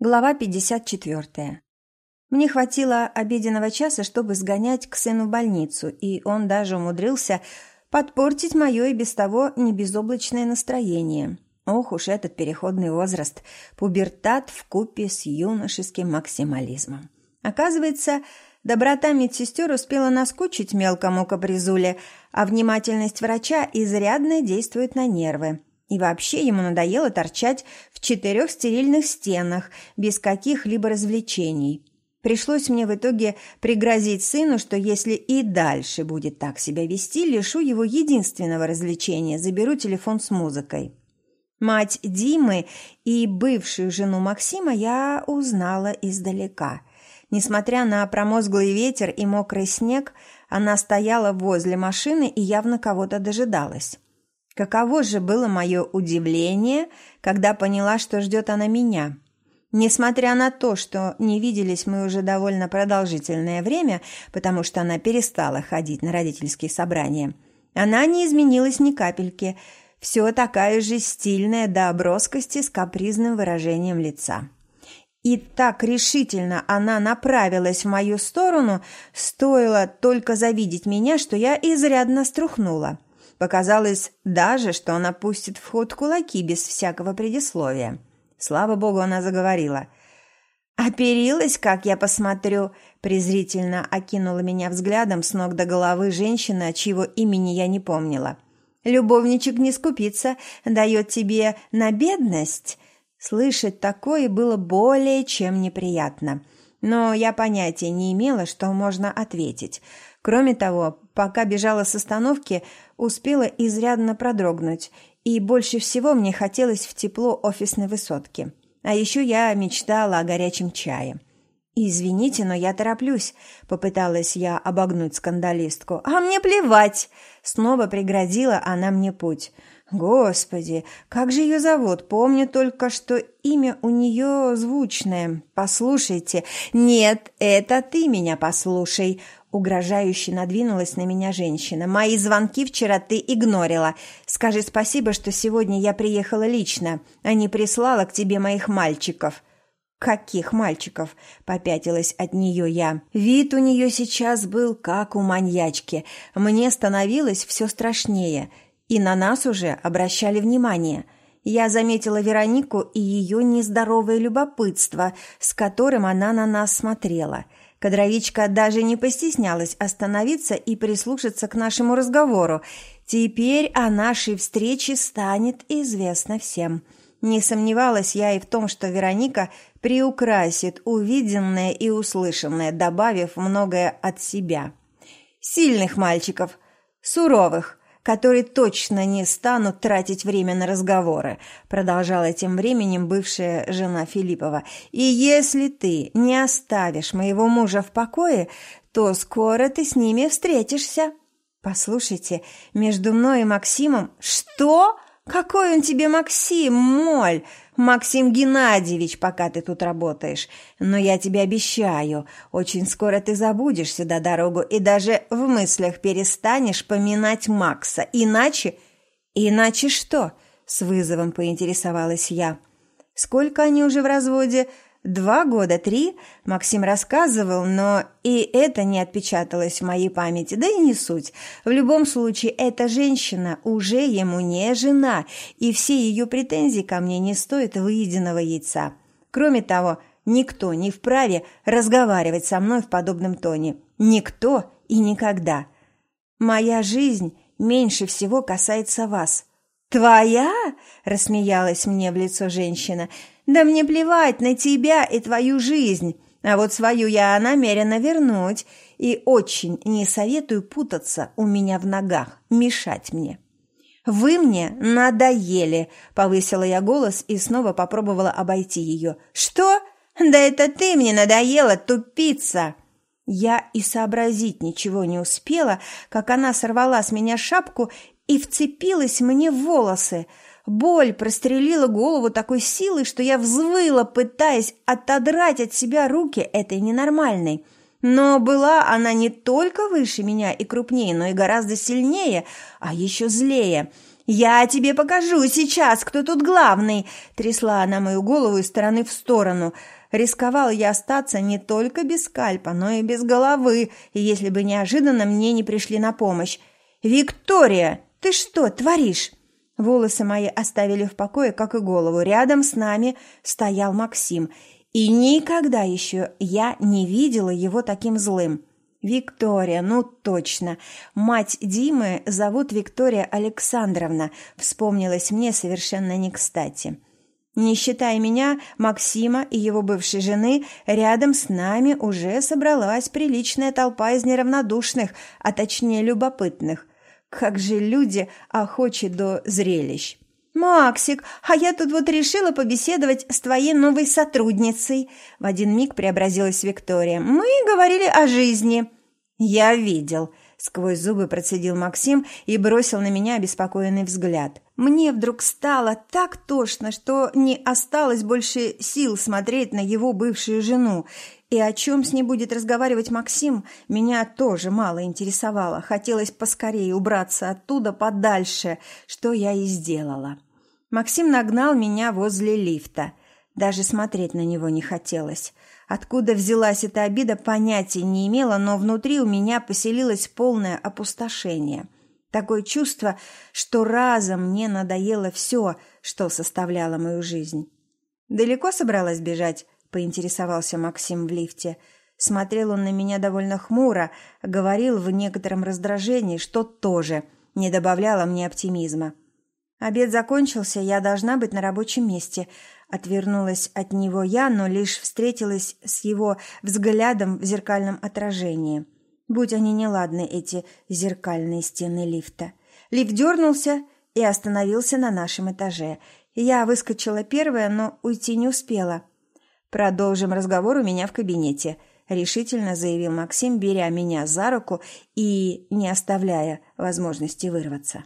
Глава 54. Мне хватило обеденного часа, чтобы сгонять к сыну в больницу, и он даже умудрился подпортить мое и без того небезоблачное настроение. Ох уж этот переходный возраст, пубертат в купе с юношеским максимализмом. Оказывается, доброта медсестер успела наскучить мелкому капризуле, а внимательность врача изрядно действует на нервы. И вообще ему надоело торчать в четырех стерильных стенах без каких-либо развлечений. Пришлось мне в итоге пригрозить сыну, что если и дальше будет так себя вести, лишу его единственного развлечения, заберу телефон с музыкой. Мать Димы и бывшую жену Максима я узнала издалека. Несмотря на промозглый ветер и мокрый снег, она стояла возле машины и явно кого-то дожидалась. Каково же было мое удивление, когда поняла, что ждет она меня. Несмотря на то, что не виделись мы уже довольно продолжительное время, потому что она перестала ходить на родительские собрания, она не изменилась ни капельки, все такая же стильная до оброскости с капризным выражением лица. И так решительно она направилась в мою сторону, стоило только завидеть меня, что я изрядно струхнула – Показалось даже, что она пустит в ход кулаки без всякого предисловия. Слава богу, она заговорила. «Оперилась, как я посмотрю», – презрительно окинула меня взглядом с ног до головы женщина, чьего имени я не помнила. «Любовничек не скупится, дает тебе на бедность». Слышать такое было более чем неприятно. Но я понятия не имела, что можно ответить. Кроме того, пока бежала с остановки, успела изрядно продрогнуть, и больше всего мне хотелось в тепло офисной высотки. А еще я мечтала о горячем чае. «Извините, но я тороплюсь», — попыталась я обогнуть скандалистку. «А мне плевать!» — снова преградила она мне путь. «Господи, как же ее зовут? Помню только, что имя у нее звучное. Послушайте. Нет, это ты меня послушай!» Угрожающе надвинулась на меня женщина. «Мои звонки вчера ты игнорила. Скажи спасибо, что сегодня я приехала лично, а не прислала к тебе моих мальчиков». «Каких мальчиков?» – попятилась от нее я. Вид у нее сейчас был как у маньячки. Мне становилось все страшнее, и на нас уже обращали внимание. Я заметила Веронику и ее нездоровое любопытство, с которым она на нас смотрела – Кадровичка даже не постеснялась остановиться и прислушаться к нашему разговору. Теперь о нашей встрече станет известно всем. Не сомневалась я и в том, что Вероника приукрасит увиденное и услышанное, добавив многое от себя. Сильных мальчиков, суровых, которые точно не станут тратить время на разговоры», продолжала тем временем бывшая жена Филиппова. «И если ты не оставишь моего мужа в покое, то скоро ты с ними встретишься». «Послушайте, между мной и Максимом...» «Что? Какой он тебе Максим, моль?» Максим Геннадьевич, пока ты тут работаешь. Но я тебе обещаю, очень скоро ты забудешь сюда дорогу и даже в мыслях перестанешь поминать Макса. Иначе... Иначе что? С вызовом поинтересовалась я. Сколько они уже в разводе? Два года, три, Максим рассказывал, но и это не отпечаталось в моей памяти, да и не суть. В любом случае, эта женщина уже ему не жена, и все ее претензии ко мне не стоят выеденного яйца. Кроме того, никто не вправе разговаривать со мной в подобном тоне. Никто и никогда. Моя жизнь меньше всего касается вас. «Твоя?» – рассмеялась мне в лицо женщина – да мне плевать на тебя и твою жизнь, а вот свою я намерена вернуть, и очень не советую путаться у меня в ногах, мешать мне». «Вы мне надоели!» – повысила я голос и снова попробовала обойти ее. «Что? Да это ты мне надоела, тупица!» Я и сообразить ничего не успела, как она сорвала с меня шапку и вцепилась мне в волосы – Боль прострелила голову такой силой, что я взвыла, пытаясь отодрать от себя руки этой ненормальной. Но была она не только выше меня и крупнее, но и гораздо сильнее, а еще злее. «Я тебе покажу сейчас, кто тут главный!» Трясла она мою голову из стороны в сторону. Рисковал я остаться не только без скальпа, но и без головы, если бы неожиданно мне не пришли на помощь. «Виктория, ты что творишь?» Волосы мои оставили в покое, как и голову. Рядом с нами стоял Максим. И никогда еще я не видела его таким злым. Виктория, ну точно. Мать Димы зовут Виктория Александровна, вспомнилась мне совершенно не кстати. Не считая меня, Максима и его бывшей жены, рядом с нами уже собралась приличная толпа из неравнодушных, а точнее любопытных. Как же люди охочи до зрелищ. «Максик, а я тут вот решила побеседовать с твоей новой сотрудницей». В один миг преобразилась Виктория. «Мы говорили о жизни». «Я видел», — сквозь зубы процедил Максим и бросил на меня обеспокоенный взгляд. Мне вдруг стало так тошно, что не осталось больше сил смотреть на его бывшую жену. И о чем с ней будет разговаривать Максим, меня тоже мало интересовало. Хотелось поскорее убраться оттуда подальше, что я и сделала. Максим нагнал меня возле лифта. Даже смотреть на него не хотелось. Откуда взялась эта обида, понятия не имела, но внутри у меня поселилось полное опустошение. Такое чувство, что разом мне надоело все, что составляло мою жизнь. «Далеко собралась бежать?» – поинтересовался Максим в лифте. Смотрел он на меня довольно хмуро, говорил в некотором раздражении, что тоже не добавляло мне оптимизма. Обед закончился, я должна быть на рабочем месте. Отвернулась от него я, но лишь встретилась с его взглядом в зеркальном отражении. Будь они неладны, эти зеркальные стены лифта. Лифт дернулся и остановился на нашем этаже. Я выскочила первая, но уйти не успела. «Продолжим разговор у меня в кабинете», — решительно заявил Максим, беря меня за руку и не оставляя возможности вырваться.